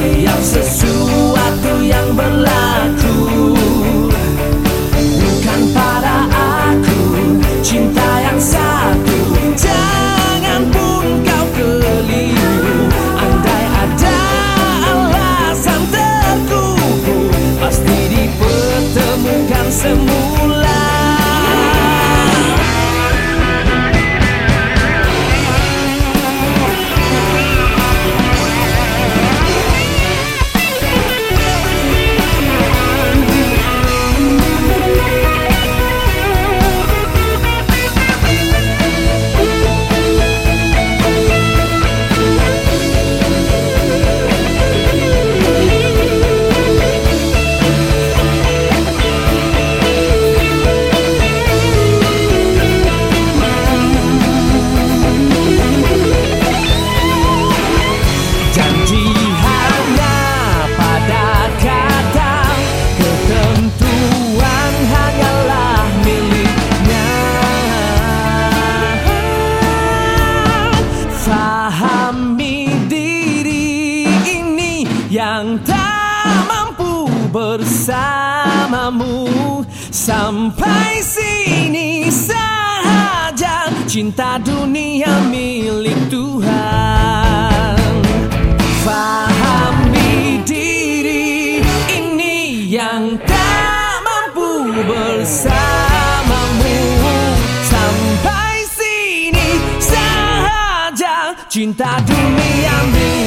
你要吃 yang tak mampu bersamamu. Sampai sini saja cinta dunia milik Tuhan. Fahami diri ini yang tak mampu bersamamu. Sampai sini saja cinta dunia milik